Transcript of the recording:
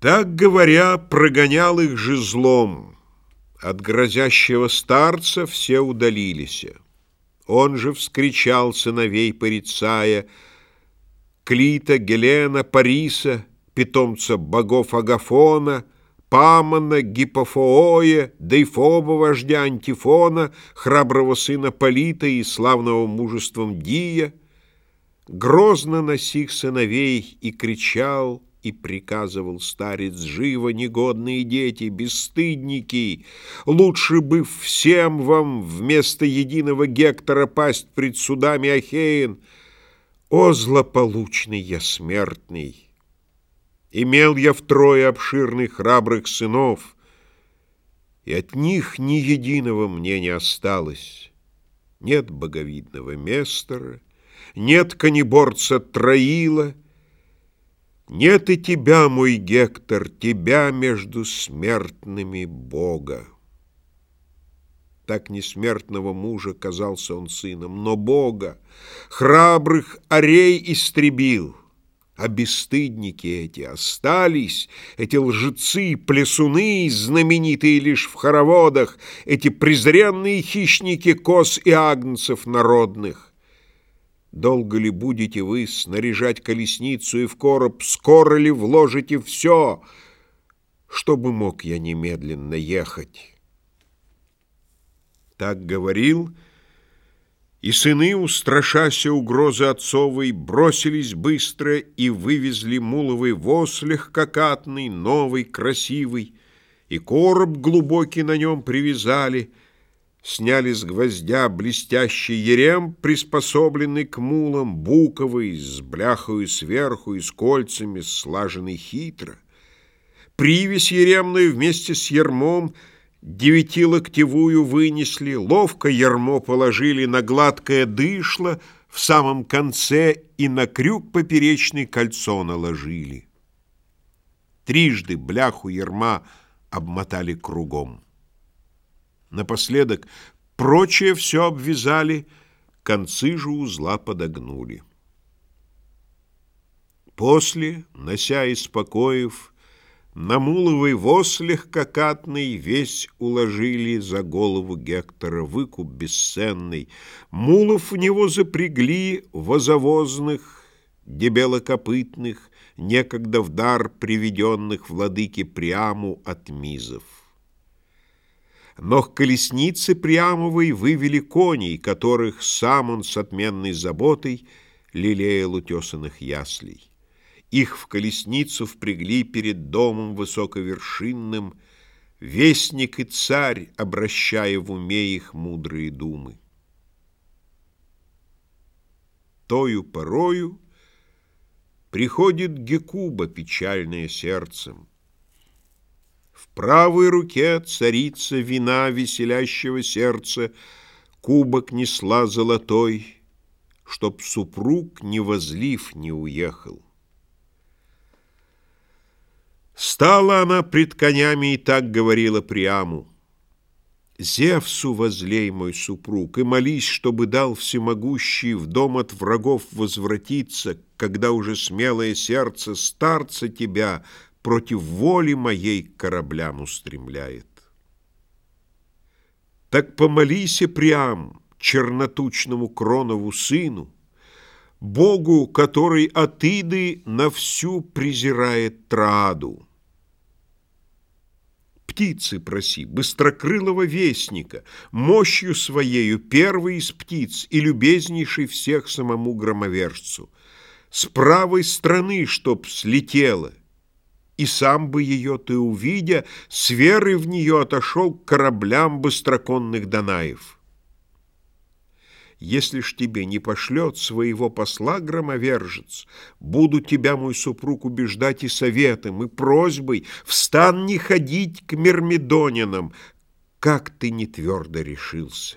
Так говоря, прогонял их же злом. От грозящего старца все удалились. Он же вскричал сыновей порицая, Клита, Гелена, Париса, питомца богов Агафона, Памона, Гипофооя, Дейфоба, вождя Антифона, храброго сына Полита и славного мужеством Дия, грозно на сих сыновей и кричал — и приказывал старец живо, негодные дети, бесстыдники, лучше бы всем вам вместо единого Гектора пасть пред судами Ахеин. О, злополучный я смертный! Имел я втрое обширных храбрых сынов, и от них ни единого мне не осталось. Нет боговидного Местера, нет конеборца Троила — нет и тебя, мой Гектор, тебя между смертными Бога. Так несмертного мужа казался он сыном, но Бога, храбрых орей истребил, а бесстыдники эти остались, эти лжецы, плесуны, знаменитые лишь в хороводах, эти презренные хищники коз и агнцев народных. Долго ли будете вы снаряжать колесницу и в короб, скоро ли вложите все, чтобы мог я немедленно ехать? Так говорил, и сыны, устрашася угрозы отцовой, бросились быстро и вывезли муловый воз легкокатный, новый, красивый, и короб глубокий на нем привязали — Сняли с гвоздя блестящий ерем, приспособленный к мулам, буковый, с бляхою сверху и с кольцами, слаженный хитро. Привязь еремную вместе с ермом девятилоктевую вынесли, ловко ермо положили на гладкое дышло, в самом конце и на крюк поперечный кольцо наложили. Трижды бляху ерма обмотали кругом. Напоследок прочее все обвязали, концы же узла подогнули. После, нося из покоев, на муловый воз легкокатный Весь уложили за голову Гектора выкуп бесценный. Мулов в него запрягли возовозных, дебелокопытных, Некогда в дар приведенных владыке Приаму от мизов. Но к колеснице Приамовой вывели коней, которых сам он с отменной заботой лелеял утесанных яслей. Их в колесницу впрягли перед домом высоковершинным, Вестник и царь, обращая в уме их мудрые думы. Тою порою приходит Гекуба, печальное сердцем, в правой руке царица вина веселящего сердца Кубок несла золотой, Чтоб супруг, не возлив, не уехал. Стала она пред конями и так говорила Приаму. Зевсу возлей, мой супруг, и молись, чтобы дал всемогущий в дом от врагов возвратиться, когда уже смелое сердце старца тебя против воли моей к кораблям устремляет. Так помолись прям чернотучному Кронову сыну, Богу, который от Иды на всю презирает Траду. Птицы проси, быстрокрылого вестника, мощью своею первый из птиц и любезнейший всех самому громовержцу, с правой стороны, чтоб слетела, и сам бы ее ты, увидя, с верой в нее отошел к кораблям быстроконных Данаев. Если ж тебе не пошлет своего посла громовержец, буду тебя, мой супруг, убеждать и советом, и просьбой, встань не ходить к мирмидонинам, как ты не твердо решился.